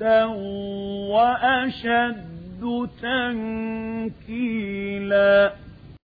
بأسا وأشد تنكيلا